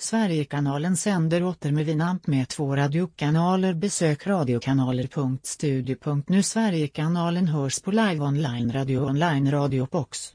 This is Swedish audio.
Sverigekanalen sänder åter med Vinamp med två radiokanaler Besök radiokanaler.studio.nu Sverigekanalen hörs på live online radio online radio box.